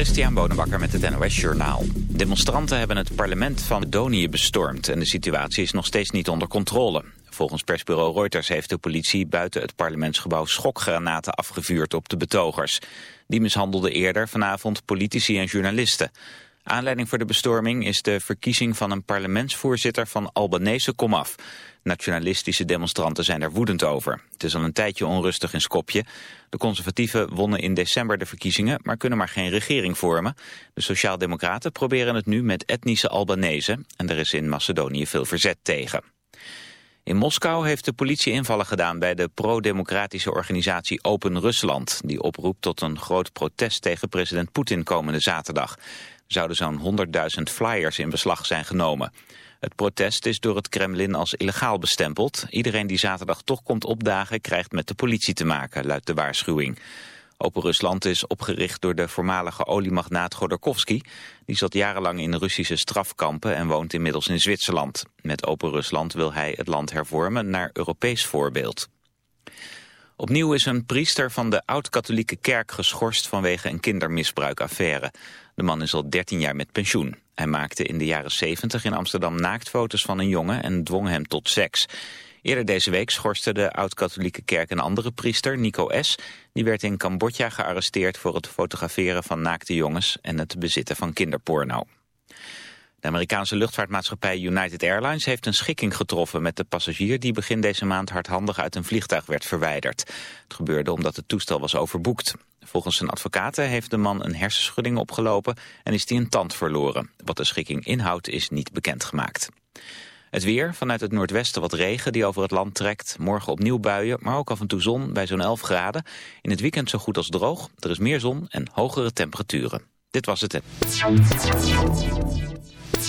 Christian Bonenbakker met het NOS Journaal. Demonstranten hebben het parlement van Donië bestormd... en de situatie is nog steeds niet onder controle. Volgens persbureau Reuters heeft de politie buiten het parlementsgebouw... schokgranaten afgevuurd op de betogers. Die mishandelden eerder vanavond politici en journalisten. Aanleiding voor de bestorming is de verkiezing van een parlementsvoorzitter van Albanese komaf. Nationalistische demonstranten zijn er woedend over. Het is al een tijdje onrustig in Skopje. De conservatieven wonnen in december de verkiezingen, maar kunnen maar geen regering vormen. De sociaaldemocraten proberen het nu met etnische Albanese en er is in Macedonië veel verzet tegen. In Moskou heeft de politie invallen gedaan bij de pro-democratische organisatie Open Rusland... die oproept tot een groot protest tegen president Poetin komende zaterdag. Zouden zo'n 100.000 flyers in beslag zijn genomen. Het protest is door het Kremlin als illegaal bestempeld. Iedereen die zaterdag toch komt opdagen krijgt met de politie te maken, luidt de waarschuwing. Open Rusland is opgericht door de voormalige oliemagnaat Godorkovsky. Die zat jarenlang in Russische strafkampen en woont inmiddels in Zwitserland. Met Open Rusland wil hij het land hervormen naar Europees voorbeeld. Opnieuw is een priester van de oud-katholieke kerk geschorst vanwege een kindermisbruikaffaire. De man is al 13 jaar met pensioen. Hij maakte in de jaren 70 in Amsterdam naaktfoto's van een jongen en dwong hem tot seks. Eerder deze week schorste de oud-katholieke kerk een andere priester, Nico S. Die werd in Cambodja gearresteerd voor het fotograferen van naakte jongens en het bezitten van kinderporno. De Amerikaanse luchtvaartmaatschappij United Airlines heeft een schikking getroffen met de passagier die begin deze maand hardhandig uit een vliegtuig werd verwijderd. Het gebeurde omdat het toestel was overboekt. Volgens zijn advocaten heeft de man een hersenschudding opgelopen en is hij een tand verloren. Wat de schikking inhoudt is niet bekendgemaakt. Het weer, vanuit het noordwesten wat regen die over het land trekt. Morgen opnieuw buien, maar ook af en toe zon bij zo'n 11 graden. In het weekend zo goed als droog. Er is meer zon en hogere temperaturen. Dit was het.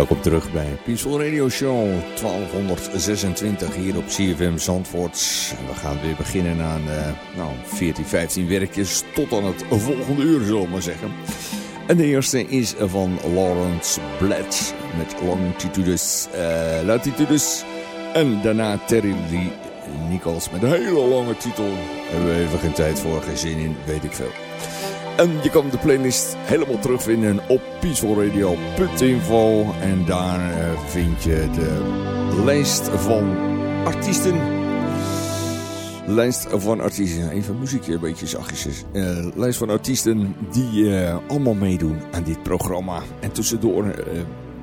Welkom terug bij Peaceful Radio Show 1226 hier op CFM Zandvoort. We gaan weer beginnen aan uh, nou, 14, 15 werkjes tot aan het volgende uur zullen we maar zeggen. En de eerste is van Lawrence Blatt met Longitudes, uh, Latitudes. En daarna Terry Lee Nichols met een hele lange titel. Hebben we even geen tijd voor, geen zin in, weet ik veel. En je kan de playlist helemaal terugvinden op peacefulradio.info. En daar uh, vind je de lijst van artiesten. Lijst van artiesten. Even muziekje, een beetje zachtjes. Uh, lijst van artiesten die uh, allemaal meedoen aan dit programma. En tussendoor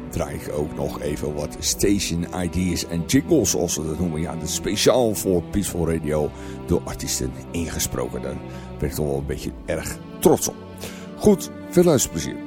draai ik ook nog even wat station ideas en jingles, zoals ze dat noemen. Ja, dat is speciaal voor Peaceful Radio door artiesten ingesproken. Daar ben ik toch wel een beetje erg trots op. Goed, veel luisterplezier.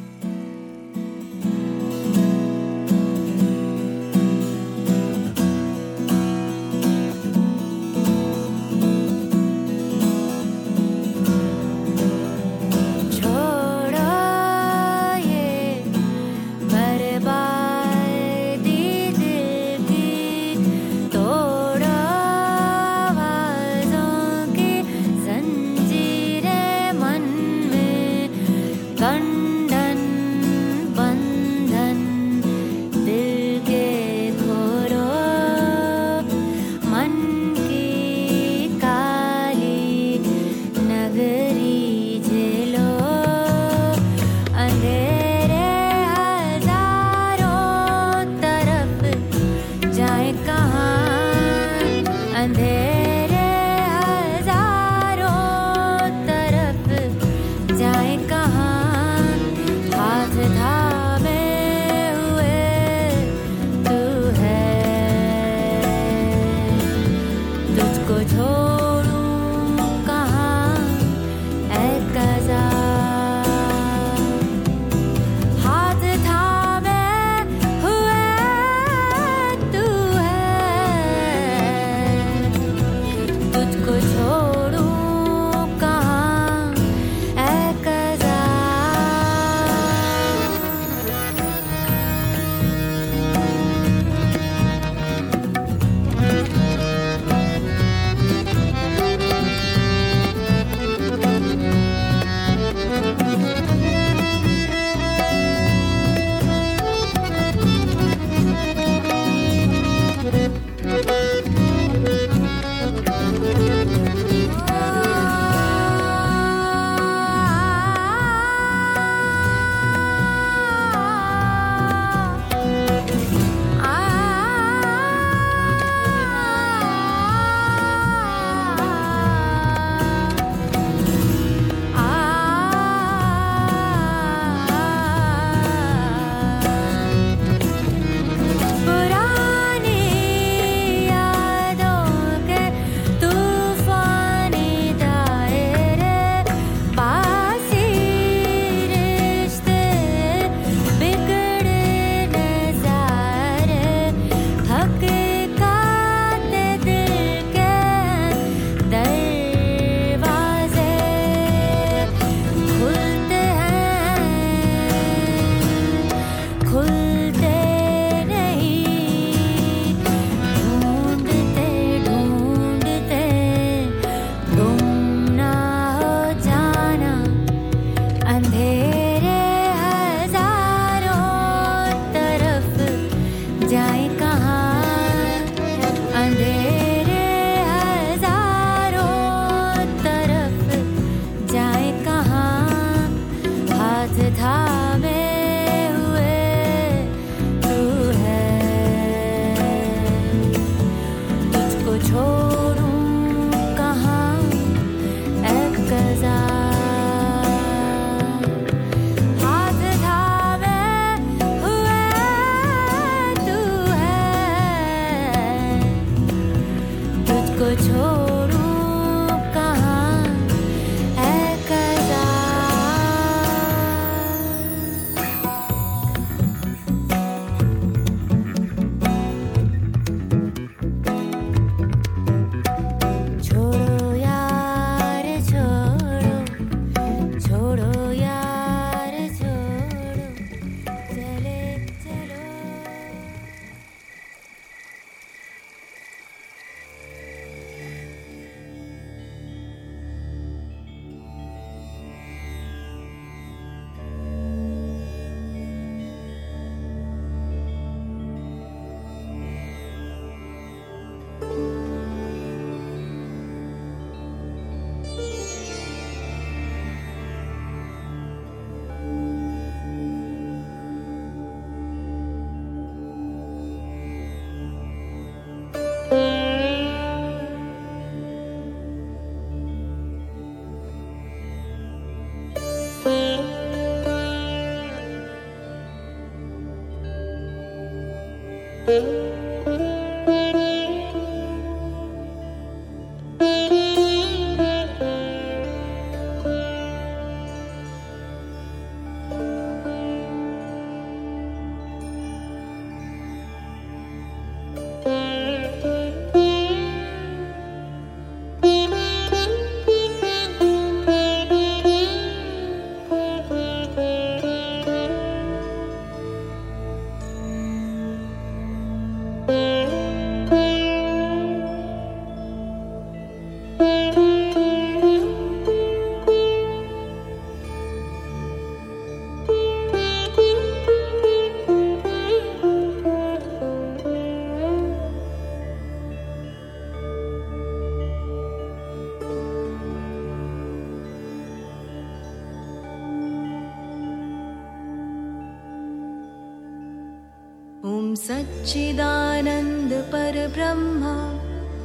सच्चिदानन्द परब्रह्म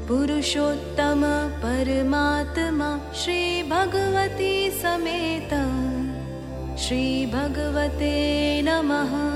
पुरुषोत्तम परमात्मा श्रीभगवती समेत। श्रीभगवते नमः।